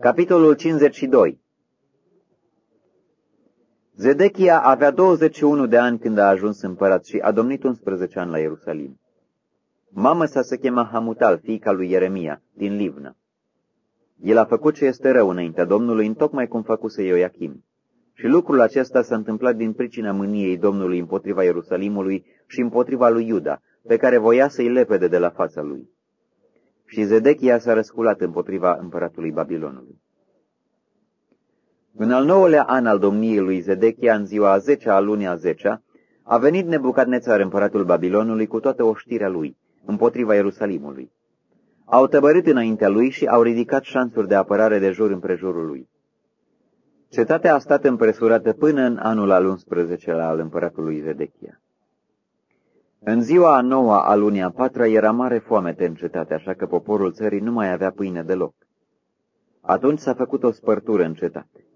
Capitolul 52 Zedechia avea 21 de ani când a ajuns împărat și a domnit 11 ani la Ierusalim. Mama sa se chema Hamutal, fiica lui Ieremia, din Livna. El a făcut ce este rău înaintea Domnului, întocmai cum făcuse Ioachim. Și lucrul acesta s-a întâmplat din pricina mâniei Domnului împotriva Ierusalimului și împotriva lui Iuda, pe care voia să-i lepede de la fața lui. Și Zedechia s-a răsculat împotriva împăratului Babilonului. În al nouălea an al domniei lui Zedechia, în ziua a zecea a lunii a zecea, a venit Nebucadnețar împăratul Babilonului cu toată oștirea lui, împotriva Ierusalimului. Au tăbărit înaintea lui și au ridicat șansuri de apărare de jur împrejurul lui. Cetatea a stat împresurată până în anul al 11-lea al împăratului Zedechia. În ziua a noua a lunii a patra era mare foamete în cetate, așa că poporul țării nu mai avea pâine deloc. Atunci s-a făcut o spărtură în cetate.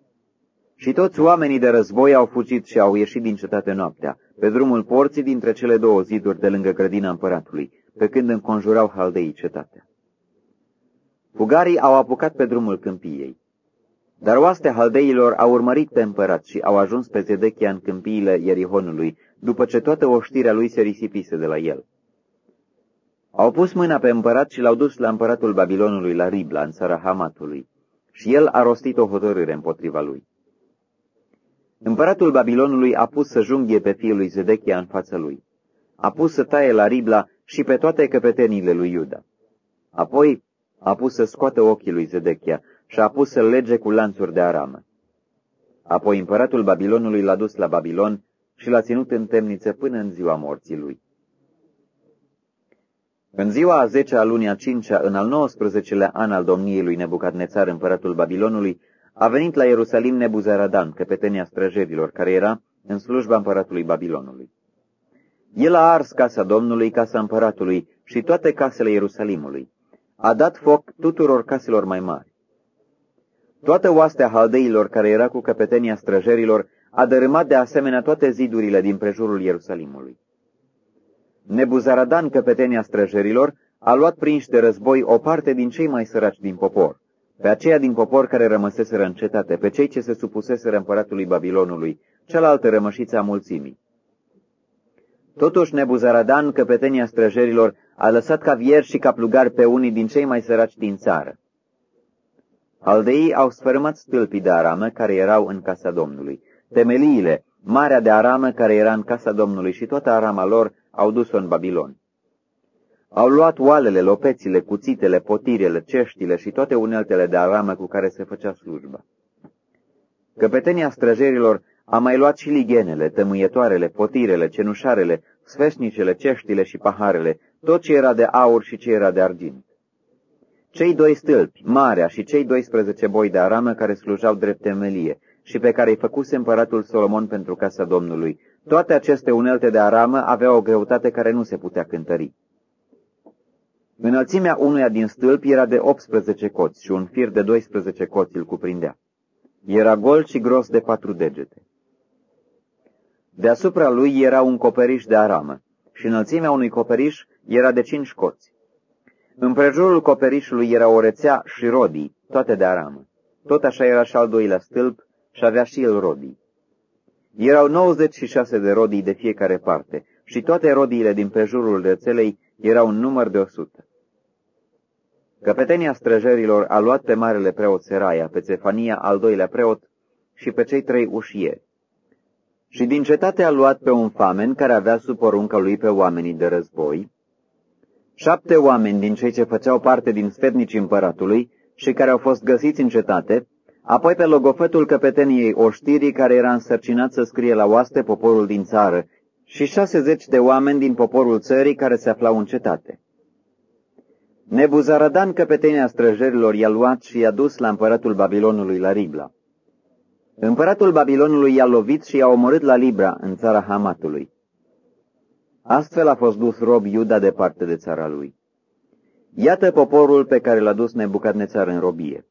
Și toți oamenii de război au fugit și au ieșit din cetate noaptea, pe drumul porții dintre cele două ziduri de lângă grădina împăratului, pe când înconjurau haldeii cetatea. Fugarii au apucat pe drumul câmpiei. Dar oastea haldeilor au urmărit pe împărat și au ajuns pe Zedechia în câmpiile Ierihonului, după ce toată oștirea lui se risipise de la el. Au pus mâna pe împărat și l-au dus la împăratul Babilonului la Ribla, în țara Hamatului, și el a rostit o hotărâre împotriva lui. Împăratul Babilonului a pus să junghie pe fiul lui Zedechia în fața lui. A pus să taie la Ribla și pe toate căpetenile lui Iuda. Apoi a pus să scoată ochii lui Zedechia și a pus să lege cu lanțuri de aramă. Apoi împăratul Babilonului l-a dus la Babilon și l-a ținut în temniță până în ziua morții lui. În ziua a zecea a lunii a cincea, în al 19-lea an al domniei lui Nebucadnețar, împăratul Babilonului, a venit la Ierusalim Nebuzaradan, căpetenia străjerilor, care era în slujba împăratului Babilonului. El a ars casa Domnului, casa împăratului și toate casele Ierusalimului. A dat foc tuturor caselor mai mari. Toată oastea haldeilor care era cu căpetenia străjerilor a dărâmat de asemenea toate zidurile din prejurul Ierusalimului. Nebuzaradan, căpetenia străjerilor, a luat prinși de război o parte din cei mai săraci din popor, pe aceia din popor care rămăseseră în cetate, pe cei ce se supuseseră împăratului Babilonului, cealaltă rămășiță a mulțimii. Totuși Nebuzaradan, căpetenia străjerilor, a lăsat ca vieri și ca plugari pe unii din cei mai săraci din țară. Aldeii au sfărâmat stâlpii de aramă care erau în casa Domnului. Temeliile, marea de aramă care era în casa Domnului și toată arama lor au dus-o în Babilon. Au luat oalele, lopețile, cuțitele, potirele, ceștile și toate uneltele de aramă cu care se făcea slujba. Căpetenia străjerilor a mai luat și ligenele, tămâietoarele, potirele, cenușarele, sfeșnicele, ceștile și paharele, tot ce era de aur și ce era de argint. Cei doi stâlpi, Marea și cei 12 boi de aramă care slujau drept temelie și pe care îi făcuse împăratul Solomon pentru casa Domnului, toate aceste unelte de aramă aveau o greutate care nu se putea cântări. Înălțimea unuia din stâlpi era de 18 coți și un fir de 12 coți îl cuprindea. Era gol și gros de patru degete. Deasupra lui era un coperiș de aramă și înălțimea unui coperiș era de cinci coți. Împrejurul coperișului era o rețea și rodii, toate de aramă. Tot așa era și al doilea stâlp și avea și el rodii. Erau 96 de rodii de fiecare parte și toate rodiile din prejurul rețelei erau un număr de 100. Căpetenia străjerilor a luat pe marele preot Seraia, pe Cefania, al doilea preot, și pe cei trei ușieri. Și din cetate a luat pe un famen care avea sub porunca lui pe oamenii de război, șapte oameni din cei ce făceau parte din sfetnicii împăratului și care au fost găsiți în cetate, apoi pe logofătul căpeteniei oștirii care era însărcinat să scrie la oaste poporul din țară și șasezeci de oameni din poporul țării care se aflau în cetate. Nebuzaradan, căpetenia străjerilor, i-a luat și i-a dus la împăratul Babilonului la Ribla. Împăratul Babilonului i-a lovit și i-a omorât la Libra, în țara Hamatului. Astfel a fost dus rob Iuda departe de țara lui. Iată poporul pe care l-a dus Nebucadnețar în robie.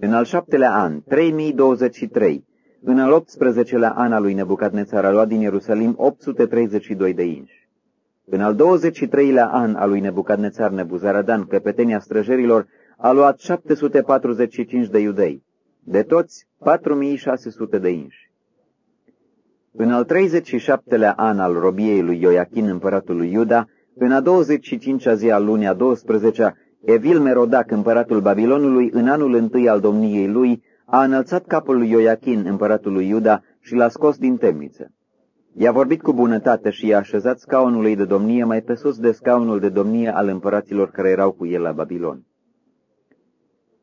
În al șaptelea an, 3023, în al 18-lea an al lui Nebucadnețar a luat din Ierusalim 832 de inși. În al 23-lea an al lui Nebucadnețar Nebuzaradan, căpetenia străjerilor, a luat 745 de iudei, de toți 4600 de inși. În al 37-lea an al robiei lui Ioachin, împăratul lui Iuda, în a 25-a zi al lunii a 12-a, Evil Merodac, împăratul Babilonului, în anul întâi al domniei lui, a înălțat capul lui Ioachin, împăratul lui Iuda, și l-a scos din temniță. I-a vorbit cu bunătate și i-a așezat scaunul lui de domnie mai pe sus de scaunul de domnie al împăraților care erau cu el la Babilon.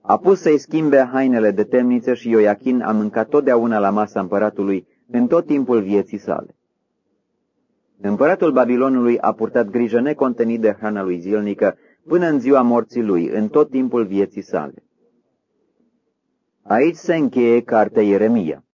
A pus să-i schimbe hainele de temniță și Ioachin a mâncat totdeauna la masa împăratului în tot timpul vieții sale. Împăratul Babilonului a purtat grijă necontenit de hrana lui zilnică până în ziua morții lui, în tot timpul vieții sale. Aici se încheie cartea Ieremia.